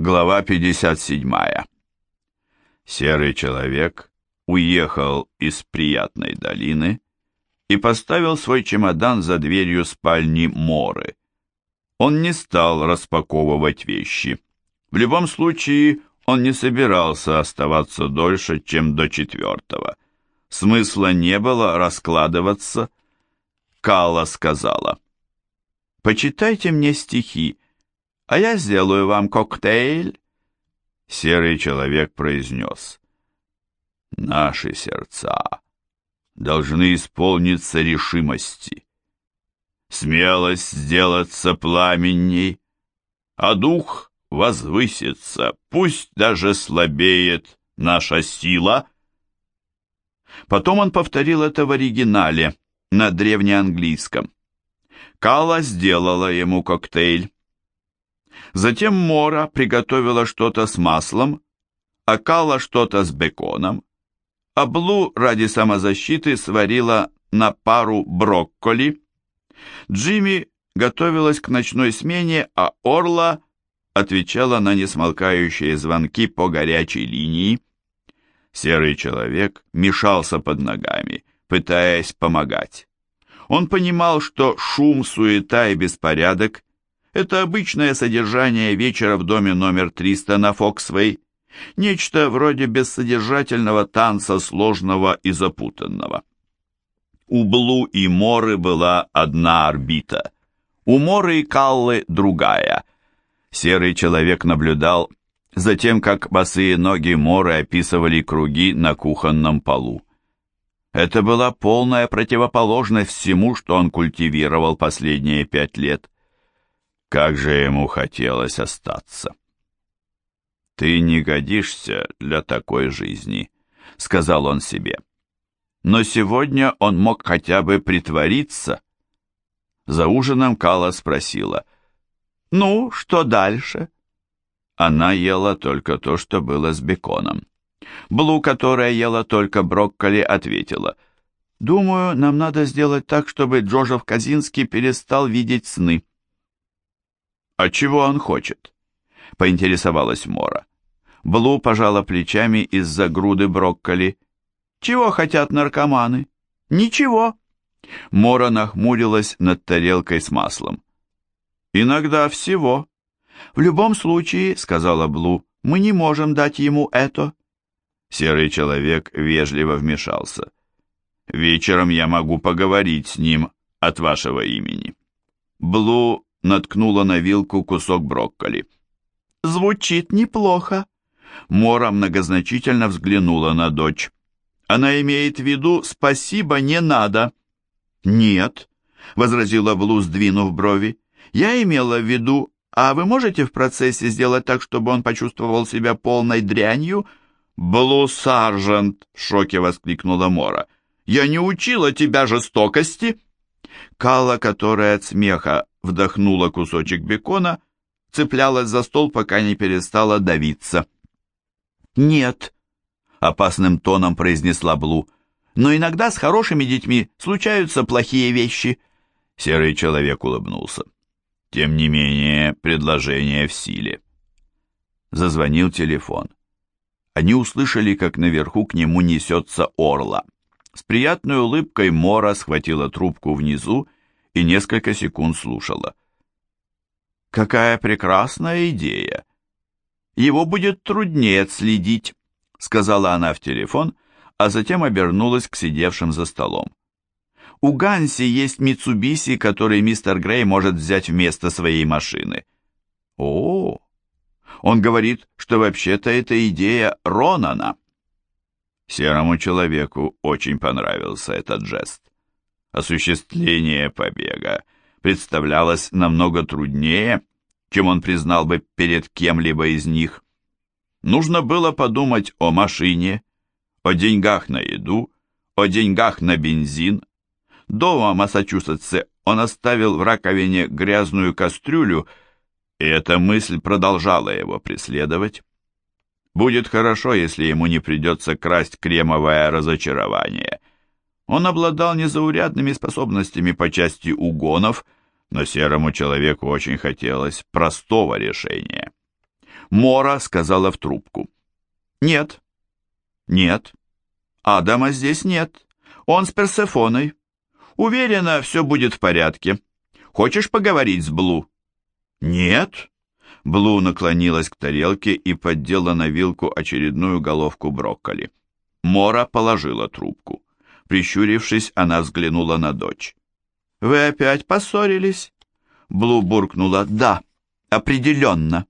Глава 57. Серый человек уехал из приятной долины и поставил свой чемодан за дверью спальни Моры. Он не стал распаковывать вещи. В любом случае, он не собирался оставаться дольше, чем до четвертого. Смысла не было раскладываться. Калла сказала, «Почитайте мне стихи, а я сделаю вам коктейль». Серый человек произнес, «Наши сердца должны исполниться решимости, смелость сделаться пламенней, а дух возвысится, пусть даже слабеет наша сила». Потом он повторил это в оригинале, на древнеанглийском. Кала сделала ему коктейль. Затем Мора приготовила что-то с маслом, а Кала что-то с беконом, а Блу ради самозащиты сварила на пару брокколи. Джимми готовилась к ночной смене, а Орла отвечала на несмолкающие звонки по горячей линии. Серый человек мешался под ногами, пытаясь помогать. Он понимал, что шум, суета и беспорядок – это обычное содержание вечера в доме номер 300 на Фоксвей, нечто вроде бессодержательного танца, сложного и запутанного. У Блу и Моры была одна орбита, у Моры и Каллы другая. Серый человек наблюдал за тем, как босые ноги Моры описывали круги на кухонном полу. Это была полная противоположность всему, что он культивировал последние пять лет. Как же ему хотелось остаться. «Ты не годишься для такой жизни», — сказал он себе. Но сегодня он мог хотя бы притвориться. За ужином Кала спросила, «Ну, что дальше?» Она ела только то, что было с беконом. Блу, которая ела только брокколи, ответила, «Думаю, нам надо сделать так, чтобы Джожев Казинский перестал видеть сны». «А чего он хочет?» — поинтересовалась Мора. Блу пожала плечами из-за груды брокколи. «Чего хотят наркоманы?» «Ничего». Мора нахмурилась над тарелкой с маслом. «Иногда всего». «В любом случае», — сказала Блу, — «мы не можем дать ему это». Серый человек вежливо вмешался. «Вечером я могу поговорить с ним от вашего имени». Блу наткнула на вилку кусок брокколи. «Звучит неплохо». Мора многозначительно взглянула на дочь. «Она имеет в виду «спасибо, не надо». «Нет», — возразила Блу, сдвинув брови. «Я имела в виду, а вы можете в процессе сделать так, чтобы он почувствовал себя полной дрянью, «Блу Саржент!» — в шоке воскликнула Мора. «Я не учила тебя жестокости!» Кала, которая от смеха вдохнула кусочек бекона, цеплялась за стол, пока не перестала давиться. «Нет», — опасным тоном произнесла Блу, «но иногда с хорошими детьми случаются плохие вещи». Серый человек улыбнулся. Тем не менее, предложение в силе. Зазвонил телефон они услышали, как наверху к нему несется орла. С приятной улыбкой Мора схватила трубку внизу и несколько секунд слушала. «Какая прекрасная идея! Его будет труднее отследить», — сказала она в телефон, а затем обернулась к сидевшим за столом. «У Ганси есть Митсубиси, который мистер Грей может взять вместо своей машины». «О, он говорит, что вообще-то это идея Ронана. Серому человеку очень понравился этот жест. Осуществление побега представлялось намного труднее, чем он признал бы перед кем-либо из них. Нужно было подумать о машине, о деньгах на еду, о деньгах на бензин. Дома в Массачусетсе он оставил в раковине грязную кастрюлю и эта мысль продолжала его преследовать. Будет хорошо, если ему не придется красть кремовое разочарование. Он обладал незаурядными способностями по части угонов, но серому человеку очень хотелось простого решения. Мора сказала в трубку. «Нет». «Нет». «Адама здесь нет. Он с Персефоной. Уверена, все будет в порядке. Хочешь поговорить с Блу?» «Нет». Блу наклонилась к тарелке и поддела на вилку очередную головку брокколи. Мора положила трубку. Прищурившись, она взглянула на дочь. «Вы опять поссорились?» Блу буркнула «Да, определенно».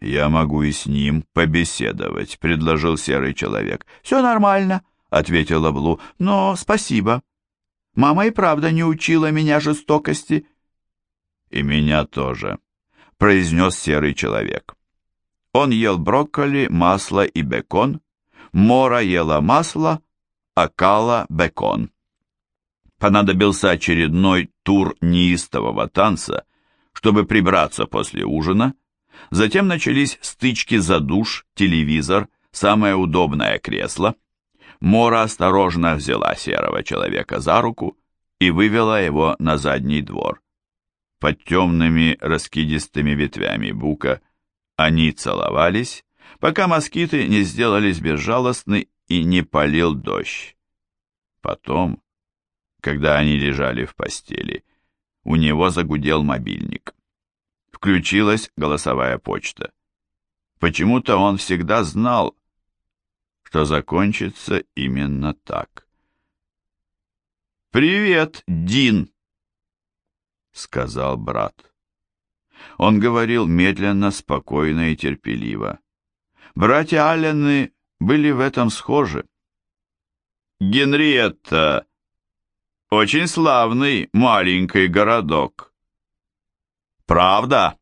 «Я могу и с ним побеседовать», — предложил серый человек. «Все нормально», — ответила Блу, — «но спасибо. Мама и правда не учила меня жестокости». «И меня тоже», — произнес серый человек. Он ел брокколи, масло и бекон, Мора ела масло, а Кала — бекон. Понадобился очередной тур неистового танца, чтобы прибраться после ужина, затем начались стычки за душ, телевизор, самое удобное кресло. Мора осторожно взяла серого человека за руку и вывела его на задний двор. Под темными раскидистыми ветвями бука они целовались, пока москиты не сделались безжалостны и не полил дождь. Потом, когда они лежали в постели, у него загудел мобильник. Включилась голосовая почта. Почему-то он всегда знал, что закончится именно так. «Привет, Дин!» — сказал брат. Он говорил медленно, спокойно и терпеливо. Братья Аллены были в этом схожи. «Генриетта!» Очень славный маленький городок. Правда?